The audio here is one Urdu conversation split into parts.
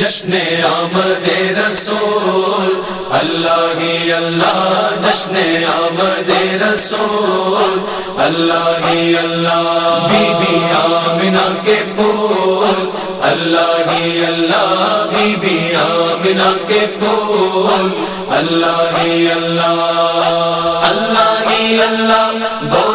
جشن آمد رسول، اللہ ہی اللہ، جشن آمد رسول، اللہ ہی اللہ، بی بی آمنہ کے پھول، اللہ ہی اللہ، بی بی آمنہ کے پھول، اللہ ہی اللہ اللہ ہی اللہ بولو اللہ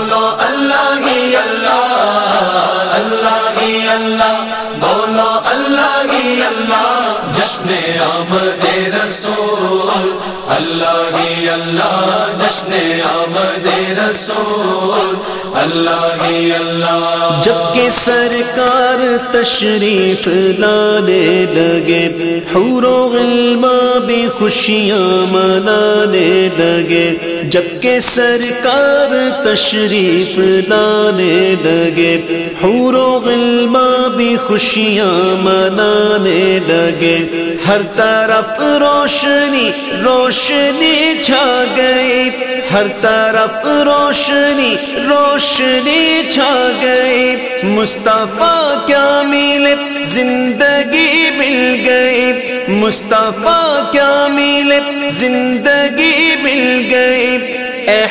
اللہ جشن آمد رسول، اللہ ہی اللہ۔ جبکہ سرکار تشریف لانے لگے، حور و غلما بھی خوشیاں منانے لگے۔ جبکہ سرکار تشریف لانے لگے، حور و غلما بھی خوشیاں منانے لگے۔ ہر طرف روشنی روشنی چھا گئی، ہر طرف روشنی روشنی چھا گئی۔ مصطفیٰ کیا ملے زندگی مل گئی؟ مصطفیٰ کیا ملے زندگی مل گئی؟ اے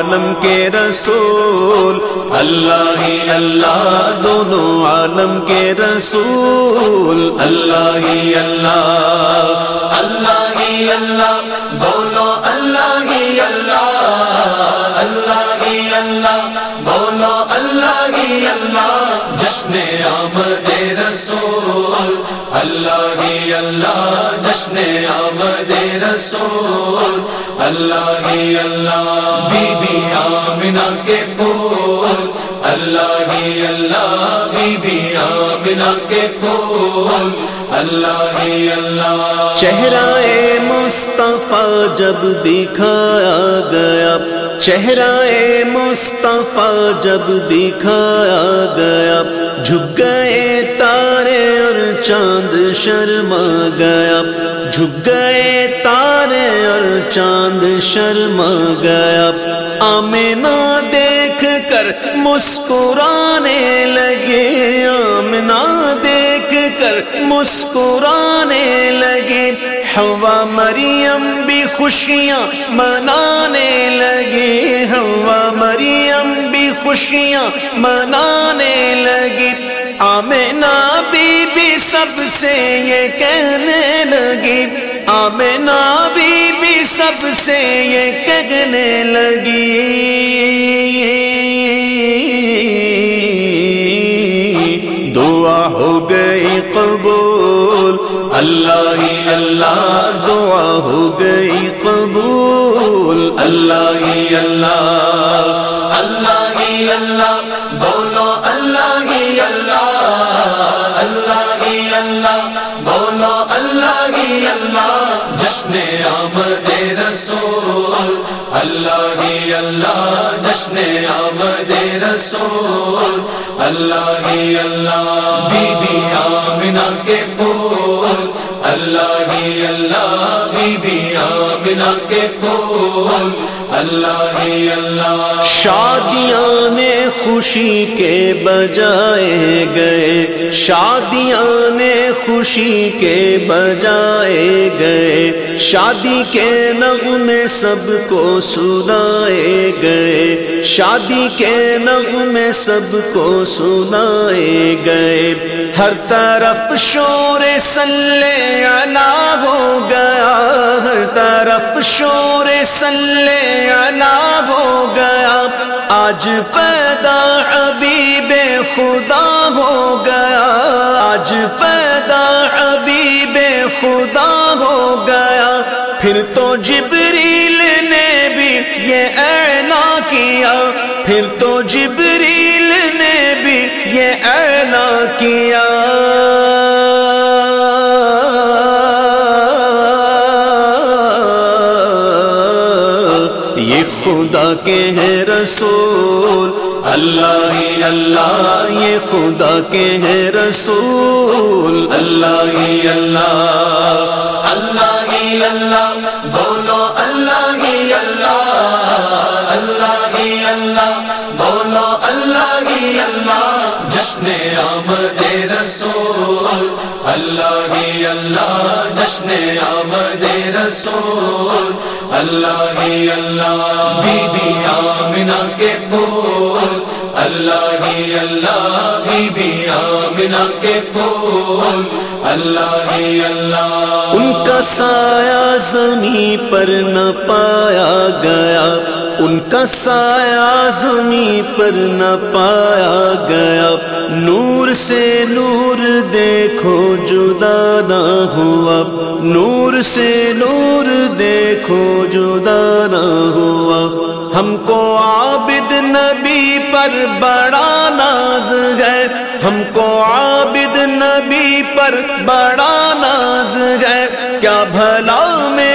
عالم کے رسول، اللہ ہی اللہ، دونوں عالم کے رسول، اللہ ہی اللہ اللہ ہی اللہ بولو اللہ ہی اللہ اللہ ہی اللہ بولو اللہ ہی اللہ، جشن آمد رسول، اللہ ہی اللہ جشن آمد رسول، اللہ ہی اللہ، بی بی آمنہ کے پھول، اللہ ہی اللہ، بی بی آمنہ کے پھول، اللہ ہی اللہ۔ چہرہ مصطفیٰ جب دکھایا گیا چہرہ مصطفیٰ جب دکھایا گیا، جھک گئے تارے اور چاند شرما گیا۔ جھک گئے تارے اور چاند شرما گیا۔ آمنا دیکھ کر مسکرانے لگے۔ آمنا دیکھ کر مسکرانے لگے۔ ہوا مریم بھی خوشیاں منانے لگے۔ ہوا مریم بھی خوشیاں منانے لگی آمنا سب سے یہ کہنے لگی۔ آمنا بی بی سب سے یہ کہنے لگی۔ دعا ہو گئی قبول۔ اللہ ہی اللہ دعا ہو گئی قبول۔ اللہ ہی اللہ اللہ ہی اللہ بولو آمد رسول، اللہ ہی اللہ، جشن آمد رسول، اللہ ہی اللہ، بی بی آمنہ کے پول اللہ ہی اللہ بی بی کے پھول اللہ ہی اللہ۔ شادیاں نے خوشی کے بجائے گئے۔ شادیاں نے خوشی کے بجائے گئے۔ شادی کے نغمے سب کو سنائے گئے۔ شادی کے نغمے سب کو سنائے گئے۔ ہر طرف شور سلے علا ہو گیا، ہر طرف شور سلے علا ہو گیا۔ آج پیدا حبیب خدا ہو گیا۔ آج پیدا حبیب خدا ہو گیا۔ پھر تو جبریل نے بھی یہ اعلان کیا۔ پھر تو جبریل نے بھی یہ اعلان کیا۔ کے ہیں رسول۔ اللہ ہی اللہ، یہ خدا کے ہیں رسول۔ اللہ اللہ ہی اللہ اللہ ہی اللہ، بولو اللہ ہی اللہ اللہ ہی اللہ، بولو اللہ ہی اللہ، جشن آمد رسول۔ اللہ ہی اللہ، جشن آمد رسول۔ اللہ ہی اللہ، بی بی آمنہ کے پھول۔ اللہ ہی اللہ، بی بی آمنہ کے پھول۔ اللہ ہی اللہ۔ ان کا سایہ زمین پر نہ پایا گیا۔ ان کا سایہ زمین پر نہ پایا گیا۔ نور سے نور دیکھو، جدا نہ ہوا۔ نور سے نور دیکھو، جدا نہ ہوا۔ ہم کو عابد نبی پر بڑا ناز ہے۔ ہم کو عابد نبی پر بڑا ناز ہے۔ کیا بھلا میرے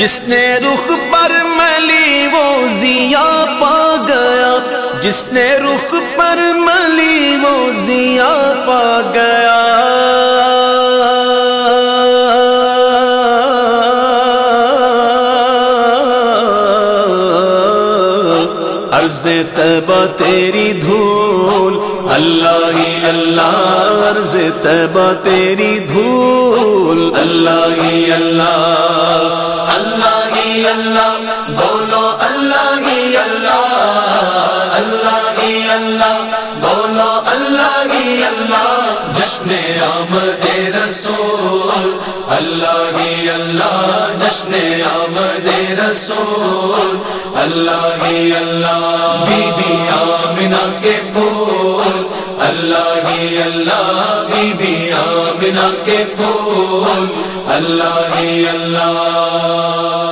جس نے رخ پر ملی وہ زیا پا گیا۔ جس نے رخ پر ملی وہ زیا پا گیا۔ عرض تیبہ تیری دھول۔ اللہ ہی اللہ، عرض تیبہ تیری دھول۔ اللہ ہی اللہ اللہ ہی اللہ، بولو اللہ ہی اللہ اللہ ہی اللہ، بولو اللہ ہی اللہ، جشن آمد رسول، اللہ ہی اللہ، جشن آمد رسول، اللہ ہی اللہ، بی بی آمنہ کے پھول اللہ ہی اللہ بی بی آمنہ کے پھول اللہ ہی اللہ